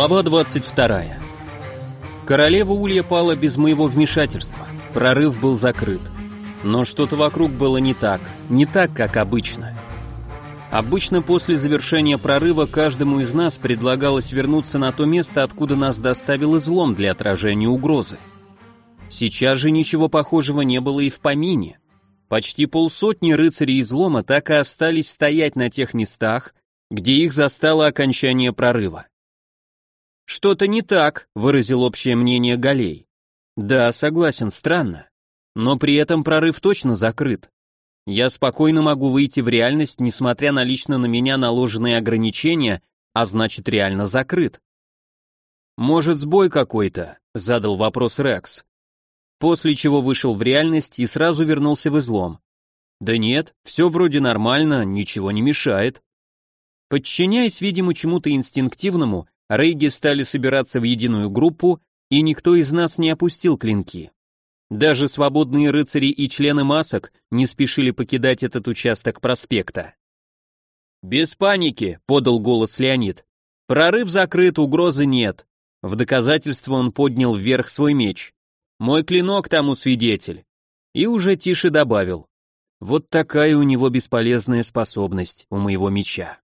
Глава 22. Королева Улья пала без моего вмешательства. Прорыв был закрыт. Но что-то вокруг было не так, не так, как обычно. Обычно после завершения прорыва каждому из нас предлагалось вернуться на то место, откуда нас доставил излом для отражения угрозы. Сейчас же ничего похожего не было и в помине. Почти полсотни рыцарей излома так и остались стоять на тех местах, где их застало окончание прорыва. «Что-то не так», — выразил общее мнение Галей. «Да, согласен, странно. Но при этом прорыв точно закрыт. Я спокойно могу выйти в реальность, несмотря на лично на меня наложенные ограничения, а значит реально закрыт». «Может, сбой какой-то?» — задал вопрос Рекс. После чего вышел в реальность и сразу вернулся в излом. «Да нет, все вроде нормально, ничего не мешает». Подчиняясь, видимо, чему-то инстинктивному, Рейги стали собираться в единую группу, и никто из нас не опустил клинки. Даже свободные рыцари и члены масок не спешили покидать этот участок проспекта. «Без паники», — подал голос Леонид. «Прорыв закрыт, угрозы нет». В доказательство он поднял вверх свой меч. «Мой клинок тому свидетель». И уже тише добавил. «Вот такая у него бесполезная способность у моего меча».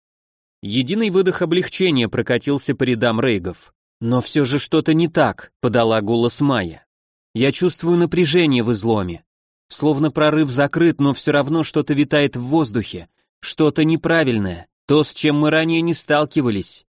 Единый выдох облегчения прокатился по рядам рейгов. «Но все же что-то не так», — подала голос Майя. «Я чувствую напряжение в изломе. Словно прорыв закрыт, но все равно что-то витает в воздухе. Что-то неправильное, то, с чем мы ранее не сталкивались».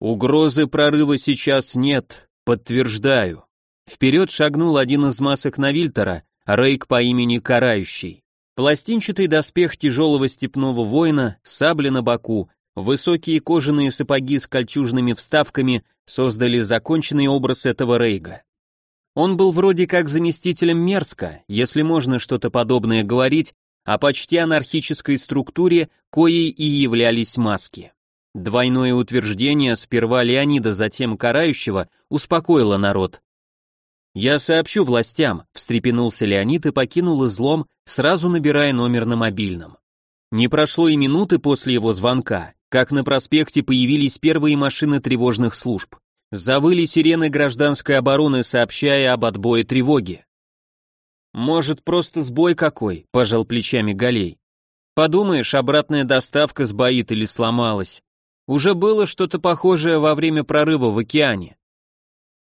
«Угрозы прорыва сейчас нет, подтверждаю». Вперед шагнул один из масок Навильтера, Рейк по имени Карающий. Пластинчатый доспех тяжелого степного воина, сабля на боку, Высокие кожаные сапоги с кольчужными вставками создали законченный образ этого Рейга. Он был вроде как заместителем Мерска, если можно что-то подобное говорить, о почти анархической структуре, коей и являлись маски. Двойное утверждение сперва Леонида, затем Карающего успокоило народ. «Я сообщу властям», — встрепенулся Леонид и покинул излом, сразу набирая номер на мобильном. Не прошло и минуты после его звонка, как на проспекте появились первые машины тревожных служб. Завыли сирены гражданской обороны, сообщая об отбое тревоги. «Может, просто сбой какой?» – пожал плечами Галей. «Подумаешь, обратная доставка сбоит или сломалась. Уже было что-то похожее во время прорыва в океане».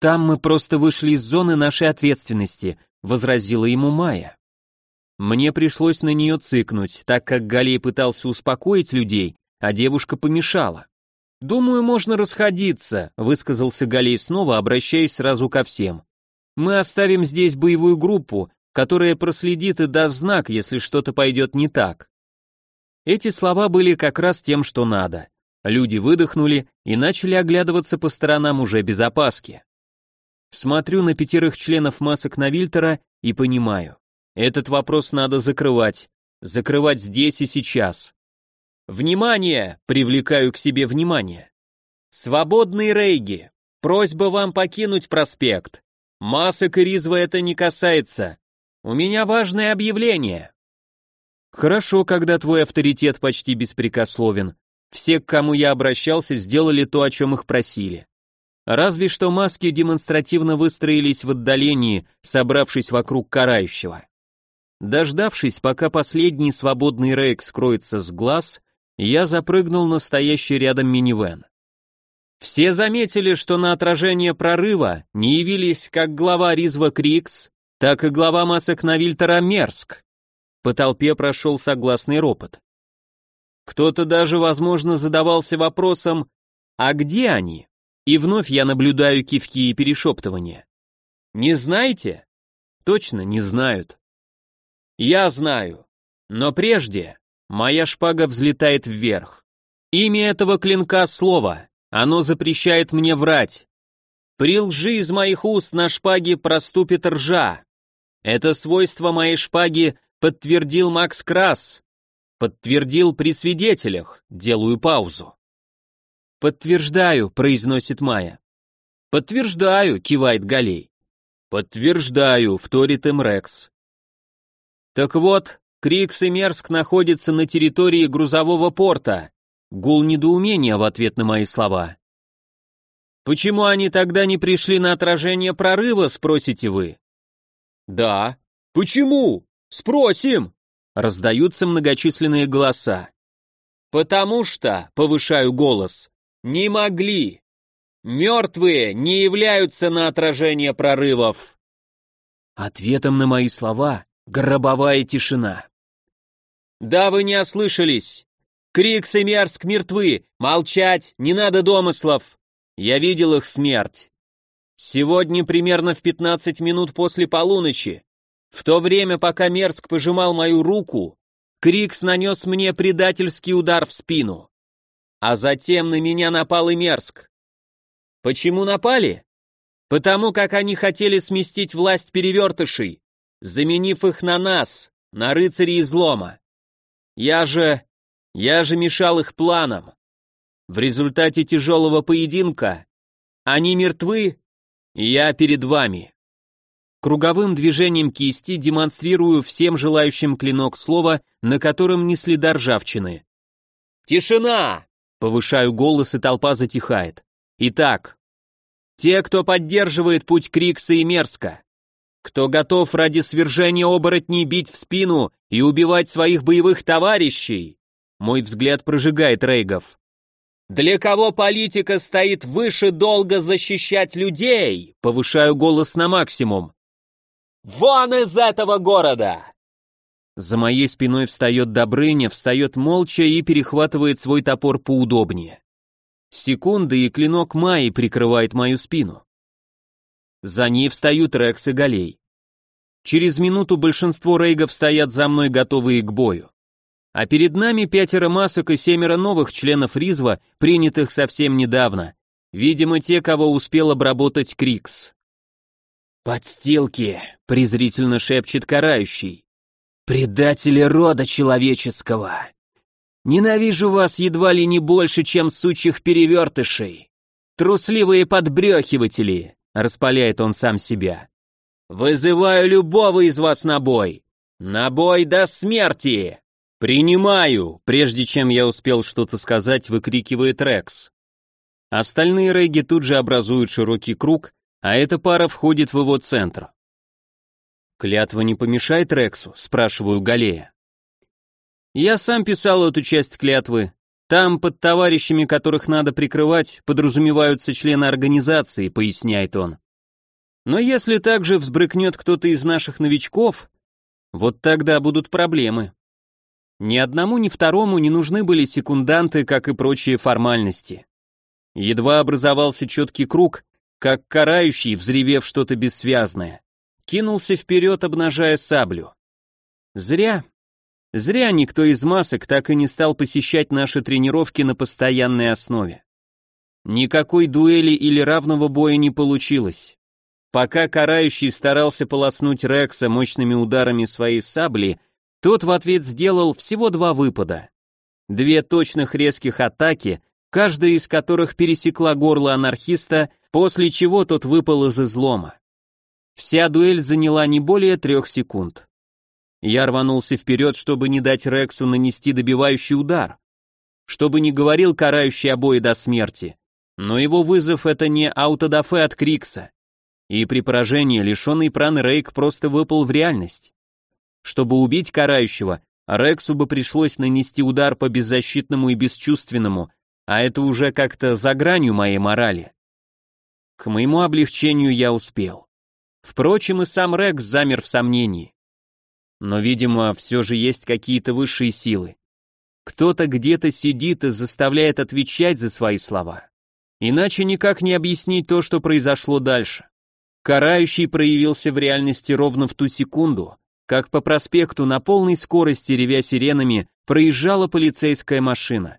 «Там мы просто вышли из зоны нашей ответственности», – возразила ему Майя. Мне пришлось на нее цыкнуть, так как Галей пытался успокоить людей, а девушка помешала. «Думаю, можно расходиться», — высказался Галей снова, обращаясь сразу ко всем. «Мы оставим здесь боевую группу, которая проследит и даст знак, если что-то пойдет не так». Эти слова были как раз тем, что надо. Люди выдохнули и начали оглядываться по сторонам уже без опаски. Смотрю на пятерых членов масок Навильтера и понимаю. Этот вопрос надо закрывать. Закрывать здесь и сейчас. Внимание! Привлекаю к себе внимание. Свободные рейги. Просьба вам покинуть проспект. Масок и Ризва это не касается. У меня важное объявление. Хорошо, когда твой авторитет почти беспрекословен. Все, к кому я обращался, сделали то, о чем их просили. Разве что маски демонстративно выстроились в отдалении, собравшись вокруг карающего. Дождавшись, пока последний свободный рейк скроется с глаз, я запрыгнул на стоящий рядом минивэн. Все заметили, что на отражение прорыва не явились как глава Ризва Крикс, так и глава масок Навильтера Мерск. По толпе прошел согласный ропот. Кто-то даже, возможно, задавался вопросом «А где они?» И вновь я наблюдаю кивки и перешептывания. «Не знаете?» Точно не знают. Я знаю. Но прежде Моя шпага взлетает вверх. Имя этого клинка — слово. Оно запрещает мне врать. При лжи из моих уст на шпаге проступит ржа. Это свойство моей шпаги подтвердил Макс Крас. Подтвердил при свидетелях. Делаю паузу. «Подтверждаю», — произносит Майя. «Подтверждаю», — кивает Галей. «Подтверждаю», — вторит им Рекс. Так вот, Крикс и Мерск находятся на территории грузового порта. Гул недоумения в ответ на мои слова. Почему они тогда не пришли на отражение прорыва, спросите вы? Да. Почему? Спросим. Раздаются многочисленные голоса. Потому что, повышаю голос, не могли. Мертвые не являются на отражение прорывов. Ответом на мои слова гробовая тишина. Да вы не ослышались. Крикс и Мерск мертвы. Молчать, не надо домыслов. Я видел их смерть. Сегодня примерно в 15 минут после полуночи, в то время, пока Мерск пожимал мою руку, Крикс нанес мне предательский удар в спину. А затем на меня напал и Мерск. Почему напали? Потому как они хотели сместить власть перевертышей, заменив их на нас, на рыцарей излома. Я же... я же мешал их планам. В результате тяжелого поединка они мертвы, и я перед вами. Круговым движением кисти демонстрирую всем желающим клинок слова, на котором не следа ржавчины. «Тишина!» — повышаю голос, и толпа затихает. Итак, те, кто поддерживает путь Крикса и Мерска, кто готов ради свержения оборотней бить в спину и убивать своих боевых товарищей, мой взгляд прожигает Рейгов. Для кого политика стоит выше долга защищать людей? Повышаю голос на максимум. Вон из этого города! За моей спиной встает Добрыня, встает молча и перехватывает свой топор поудобнее. Секунды, и клинок Майи прикрывает мою спину. За ней встают Рекс и Галей. Через минуту большинство рейгов стоят за мной, готовые к бою. А перед нами пятеро масок и семеро новых членов Ризва, принятых совсем недавно. Видимо, те, кого успел обработать Крикс. «Подстилки!» — презрительно шепчет карающий. «Предатели рода человеческого! Ненавижу вас едва ли не больше, чем сучьих перевертышей! Трусливые подбрехиватели!» — распаляет он сам себя. «Вызываю любого из вас на бой! На бой до смерти!» «Принимаю!» Прежде чем я успел что-то сказать, выкрикивает Рекс. Остальные рейги тут же образуют широкий круг, а эта пара входит в его центр. «Клятва не помешает Рексу?» – спрашиваю Галея. «Я сам писал эту часть клятвы. Там, под товарищами, которых надо прикрывать, подразумеваются члены организации», – поясняет он. «Но если также взбрыкнет кто-то из наших новичков, вот тогда будут проблемы». Ни одному, ни второму не нужны были секунданты, как и прочие формальности. Едва образовался четкий круг, как карающий, взревев что-то бессвязное, кинулся вперед, обнажая саблю. Зря. Зря никто из масок так и не стал посещать наши тренировки на постоянной основе. Никакой дуэли или равного боя не получилось. Пока карающий старался полоснуть Рекса мощными ударами своей сабли, тот в ответ сделал всего два выпада. Две точных резких атаки, каждая из которых пересекла горло анархиста, после чего тот выпал из излома. Вся дуэль заняла не более трех секунд. Я рванулся вперед, чтобы не дать Рексу нанести добивающий удар. Чтобы не говорил карающий обои до смерти. Но его вызов это не аутодафе от Крикса. И при поражении лишенный праны Рейк просто выпал в реальность. Чтобы убить карающего, Рексу бы пришлось нанести удар по беззащитному и бесчувственному, а это уже как-то за гранью моей морали. К моему облегчению я успел. Впрочем, и сам Рекс замер в сомнении. Но, видимо, все же есть какие-то высшие силы. Кто-то где-то сидит и заставляет отвечать за свои слова. Иначе никак не объяснить то, что произошло дальше. Карающий проявился в реальности ровно в ту секунду, как по проспекту на полной скорости, ревя сиренами, проезжала полицейская машина.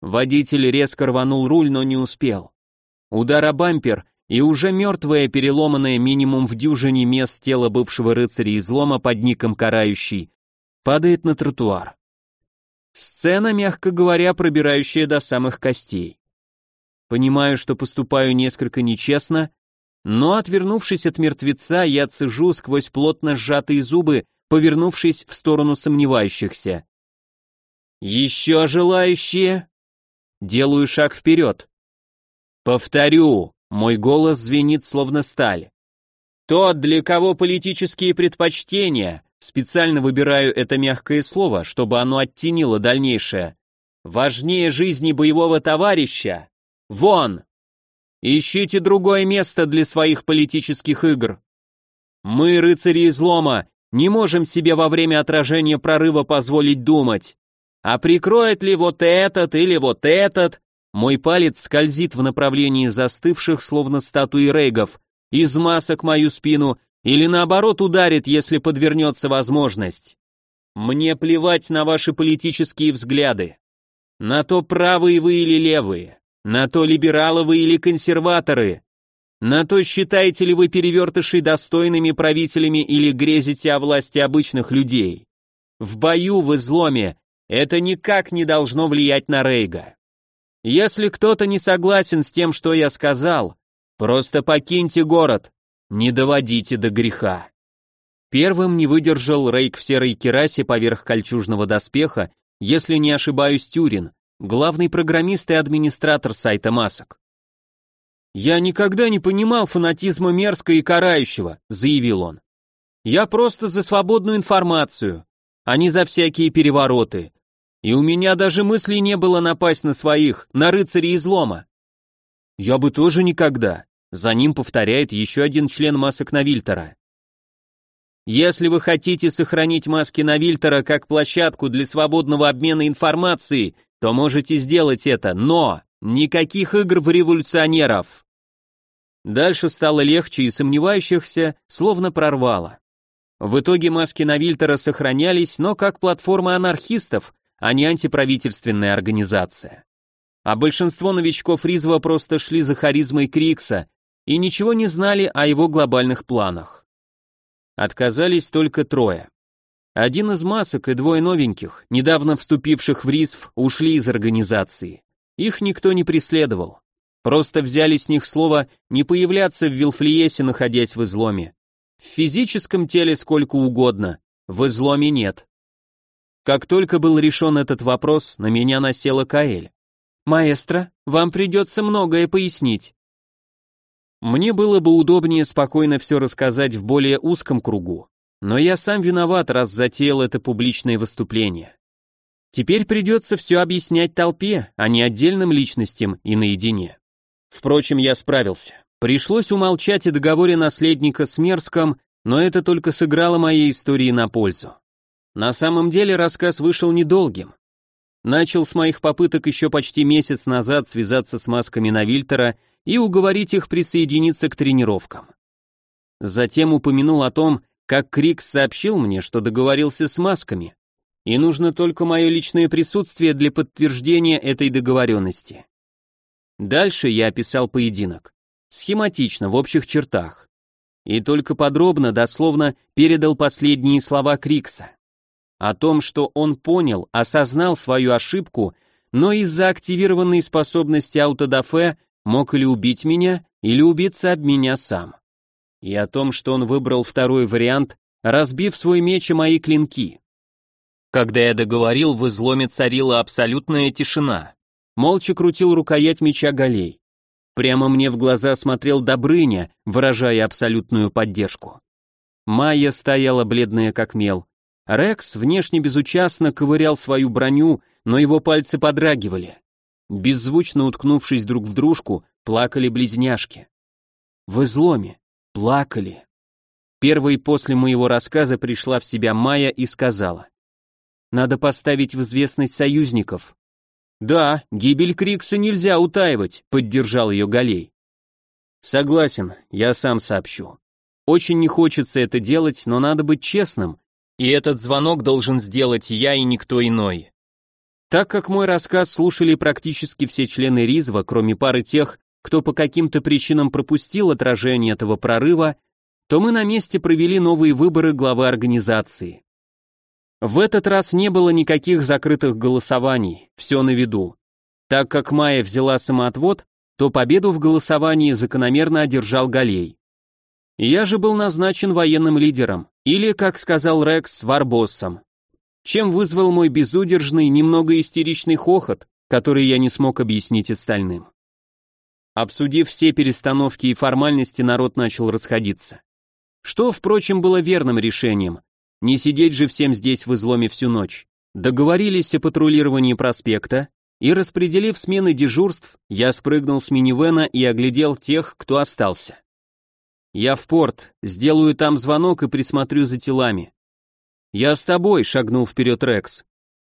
Водитель резко рванул руль, но не успел. Удар о бампер, и уже мертвое, переломанное минимум в дюжине мест тело бывшего рыцаря излома под ником «Карающий» падает на тротуар. Сцена, мягко говоря, пробирающая до самых костей. Понимаю, что поступаю несколько нечестно, но, отвернувшись от мертвеца, я цежу сквозь плотно сжатые зубы, повернувшись в сторону сомневающихся. «Еще желающие?» Делаю шаг вперед. Повторю, мой голос звенит словно сталь. Тот, для кого политические предпочтения, специально выбираю это мягкое слово, чтобы оно оттенило дальнейшее, важнее жизни боевого товарища, вон! Ищите другое место для своих политических игр. Мы, рыцари излома, не можем себе во время отражения прорыва позволить думать. А прикроет ли вот этот или вот этот? Мой палец скользит в направлении застывших, словно статуи рейгов, из масок мою спину, или наоборот ударит, если подвернется возможность. Мне плевать на ваши политические взгляды. На то, правые вы или левые. На то, либералы вы или консерваторы. На то, считаете ли вы перевертышей достойными правителями или грезите о власти обычных людей. В бою, в изломе, это никак не должно влиять на Рейга. Если кто-то не согласен с тем, что я сказал, просто покиньте город, не доводите до греха. Первым не выдержал Рейк в серой керасе поверх кольчужного доспеха, если не ошибаюсь, Тюрин, главный программист и администратор сайта масок. «Я никогда не понимал фанатизма мерзкого и карающего», — заявил он. «Я просто за свободную информацию, а не за всякие перевороты. И у меня даже мысли не было напасть на своих, на рыцарей излома». «Я бы тоже никогда», — за ним повторяет еще один член масок Навильтера. Если вы хотите сохранить маски Навильтера как площадку для свободного обмена информацией, то можете сделать это, но Никаких игр в революционеров. Дальше стало легче и сомневающихся словно прорвало. В итоге маски Навильтера сохранялись, но как платформа анархистов, а не антиправительственная организация. А большинство новичков Ризова просто шли за харизмой Крикса и ничего не знали о его глобальных планах. Отказались только трое. Один из масок и двое новеньких, недавно вступивших в РИСВ, ушли из организации. Их никто не преследовал. Просто взяли с них слово не появляться в Вилфлиесе, находясь в изломе. В физическом теле сколько угодно, в изломе нет. Как только был решен этот вопрос, на меня насела Каэль. «Маэстро, вам придется многое пояснить». Мне было бы удобнее спокойно все рассказать в более узком кругу, но я сам виноват, раз затеял это публичное выступление. Теперь придется все объяснять толпе, а не отдельным личностям и наедине. Впрочем, я справился. Пришлось умолчать о договоре наследника с Мерском, но это только сыграло моей истории на пользу. На самом деле рассказ вышел недолгим. Начал с моих попыток еще почти месяц назад связаться с масками Навильтера и уговорить их присоединиться к тренировкам. Затем упомянул о том, как Крикс сообщил мне, что договорился с масками, и нужно только мое личное присутствие для подтверждения этой договоренности. Дальше я описал поединок. Схематично, в общих чертах. И только подробно, дословно, передал последние слова Крикса. О том, что он понял, осознал свою ошибку, но из-за активированной способности аутодафе мог или убить меня, или убиться об меня сам. И о том, что он выбрал второй вариант, разбив свой меч и мои клинки. Когда я договорил, в изломе царила абсолютная тишина. Молча крутил рукоять меча Галей. Прямо мне в глаза смотрел Добрыня, выражая абсолютную поддержку. Майя стояла бледная как мел. Рекс внешне безучастно ковырял свою броню, но его пальцы подрагивали. Беззвучно уткнувшись друг в дружку, плакали близняшки. В изломе. Плакали. Первой после моего рассказа пришла в себя Майя и сказала. Надо поставить в известность союзников. Да, гибель Крикса нельзя утаивать, поддержал ее Галей. Согласен, я сам сообщу. Очень не хочется это делать, но надо быть честным, и этот звонок должен сделать я и никто иной. Так как мой рассказ слушали практически все члены Ризва, кроме пары тех, кто по каким-то причинам пропустил отражение этого прорыва, то мы на месте провели новые выборы главы организации. В этот раз не было никаких закрытых голосований, все на виду. Так как Майя взяла самоотвод, то победу в голосовании закономерно одержал Галей. Я же был назначен военным лидером, или, как сказал Рекс, варбоссом. Чем вызвал мой безудержный, немного истеричный хохот, который я не смог объяснить остальным. Обсудив все перестановки и формальности, народ начал расходиться. Что, впрочем, было верным решением. Не сидеть же всем здесь в изломе всю ночь. Договорились о патрулировании проспекта, и, распределив смены дежурств, я спрыгнул с минивэна и оглядел тех, кто остался. «Я в порт, сделаю там звонок и присмотрю за телами». «Я с тобой», — шагнул вперед Рекс.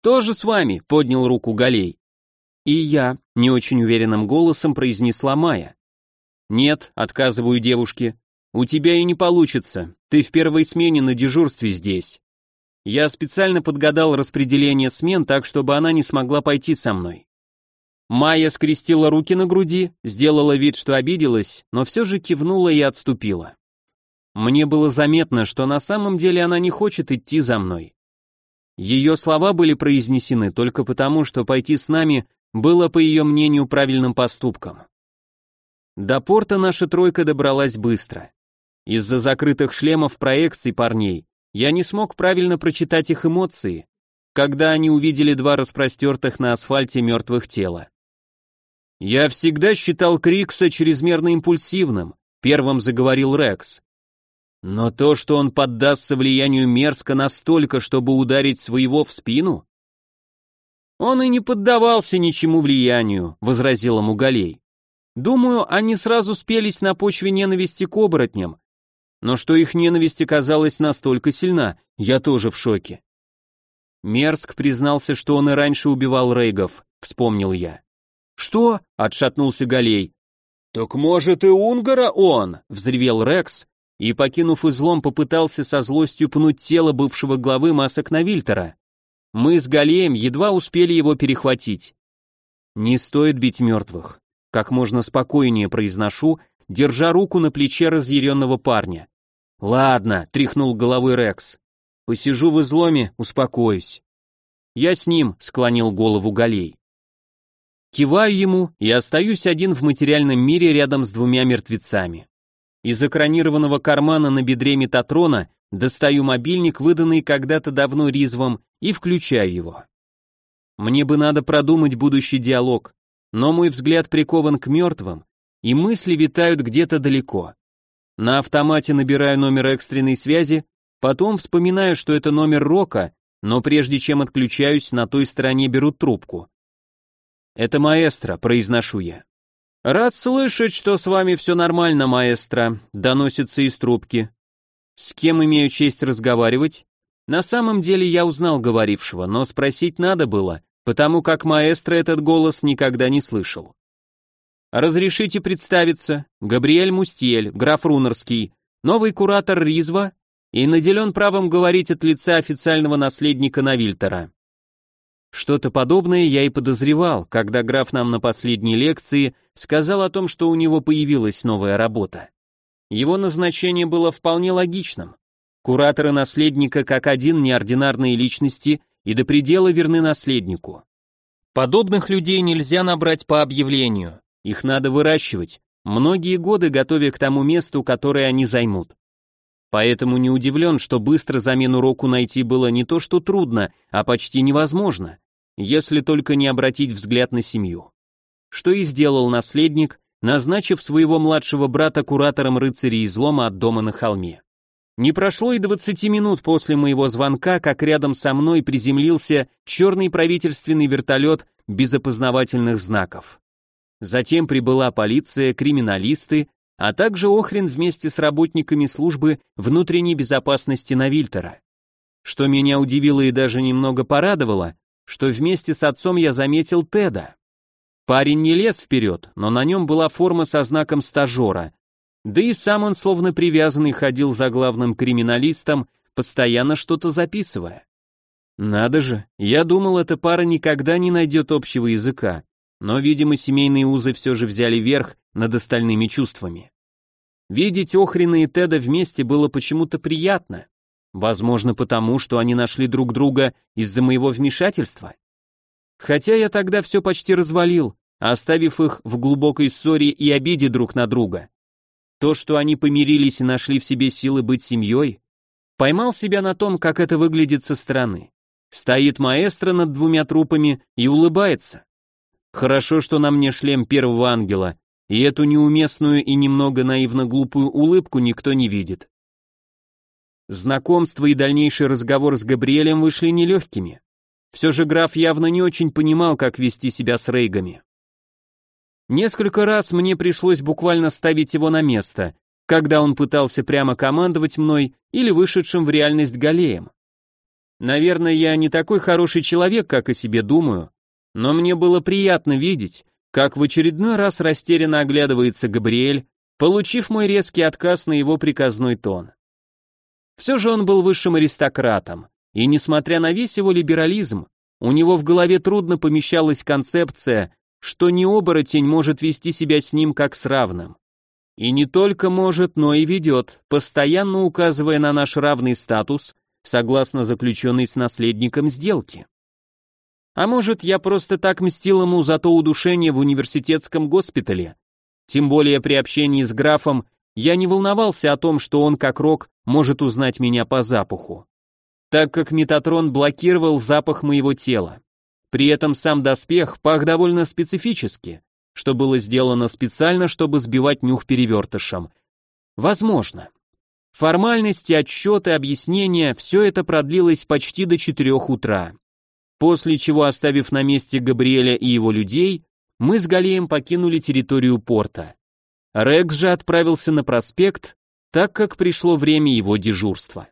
«Тоже с вами», — поднял руку Галей. «И я», — не очень уверенным голосом произнесла Майя. «Нет», — отказываю девушке, — «у тебя и не получится, ты в первой смене на дежурстве здесь». Я специально подгадал распределение смен так, чтобы она не смогла пойти со мной. Майя скрестила руки на груди, сделала вид, что обиделась, но все же кивнула и отступила. Мне было заметно, что на самом деле она не хочет идти за мной. Ее слова были произнесены только потому, что пойти с нами было, по ее мнению, правильным поступком. До порта наша тройка добралась быстро. Из-за закрытых шлемов проекций парней я не смог правильно прочитать их эмоции, когда они увидели два распростертых на асфальте мертвых тела. «Я всегда считал Крикса чрезмерно импульсивным», — первым заговорил Рекс. «Но то, что он поддастся влиянию мерзко настолько, чтобы ударить своего в спину...» «Он и не поддавался ничему влиянию», — возразила Мугалей. «Думаю, они сразу спелись на почве ненависти к оборотням, но что их ненависть оказалась настолько сильна, я тоже в шоке. Мерск признался, что он и раньше убивал рейгов, вспомнил я. «Что?» — отшатнулся Галей. «Так может и Унгара он?» — взревел Рекс и, покинув излом, попытался со злостью пнуть тело бывшего главы масок Навильтера. Мы с Галеем едва успели его перехватить. «Не стоит бить мертвых», — как можно спокойнее произношу, держа руку на плече разъяренного парня. «Ладно», — тряхнул головой Рекс. «Посижу в изломе, успокоюсь». «Я с ним», — склонил голову Галей. Киваю ему и остаюсь один в материальном мире рядом с двумя мертвецами. Из экранированного кармана на бедре Метатрона достаю мобильник, выданный когда-то давно Ризвом, и включаю его. Мне бы надо продумать будущий диалог, но мой взгляд прикован к мертвым, и мысли витают где-то далеко. На автомате набираю номер экстренной связи, потом вспоминаю, что это номер Рока, но прежде чем отключаюсь, на той стороне берут трубку. «Это маэстро», — произношу я. «Рад слышать, что с вами все нормально, маэстро», — доносится из трубки. «С кем имею честь разговаривать?» На самом деле я узнал говорившего, но спросить надо было, потому как маэстро этот голос никогда не слышал. «Разрешите представиться, Габриэль Мустьель, граф Рунерский, новый куратор Ризва и наделен правом говорить от лица официального наследника Навильтера. Что-то подобное я и подозревал, когда граф нам на последней лекции сказал о том, что у него появилась новая работа. Его назначение было вполне логичным. Кураторы наследника как один неординарные личности и до предела верны наследнику. Подобных людей нельзя набрать по объявлению, их надо выращивать, многие годы готовя к тому месту, которое они займут. Поэтому не удивлен, что быстро замену Року найти было не то что трудно, а почти невозможно если только не обратить взгляд на семью. Что и сделал наследник, назначив своего младшего брата куратором рыцарей излома от дома на холме. Не прошло и 20 минут после моего звонка, как рядом со мной приземлился черный правительственный вертолет без опознавательных знаков. Затем прибыла полиция, криминалисты, а также Охрен вместе с работниками службы внутренней безопасности Навильтера. Что меня удивило и даже немного порадовало, что вместе с отцом я заметил Теда. Парень не лез вперед, но на нем была форма со знаком стажера. Да и сам он словно привязанный ходил за главным криминалистом, постоянно что-то записывая. Надо же, я думал, эта пара никогда не найдет общего языка, но, видимо, семейные узы все же взяли верх над остальными чувствами. Видеть Охрина и Теда вместе было почему-то приятно. Возможно, потому, что они нашли друг друга из-за моего вмешательства. Хотя я тогда все почти развалил, оставив их в глубокой ссоре и обиде друг на друга. То, что они помирились и нашли в себе силы быть семьей, поймал себя на том, как это выглядит со стороны. Стоит маэстро над двумя трупами и улыбается. Хорошо, что на мне шлем первого ангела, и эту неуместную и немного наивно глупую улыбку никто не видит. Знакомство и дальнейший разговор с Габриэлем вышли нелегкими. Все же граф явно не очень понимал, как вести себя с рейгами. Несколько раз мне пришлось буквально ставить его на место, когда он пытался прямо командовать мной или вышедшим в реальность Галеем. Наверное, я не такой хороший человек, как о себе думаю, но мне было приятно видеть, как в очередной раз растерянно оглядывается Габриэль, получив мой резкий отказ на его приказной тон. Все же он был высшим аристократом, и несмотря на весь его либерализм, у него в голове трудно помещалась концепция, что не оборотень может вести себя с ним как с равным. И не только может, но и ведет, постоянно указывая на наш равный статус, согласно заключенной с наследником сделки. А может, я просто так мстил ему за то удушение в университетском госпитале? Тем более при общении с графом я не волновался о том, что он, как рок, может узнать меня по запаху. Так как Метатрон блокировал запах моего тела. При этом сам доспех пах довольно специфически, что было сделано специально, чтобы сбивать нюх перевертышем. Возможно. Формальности, отчеты, объяснения – все это продлилось почти до четырех утра. После чего, оставив на месте Габриэля и его людей, мы с Галеем покинули территорию порта. Рекс же отправился на проспект, так как пришло время его дежурства.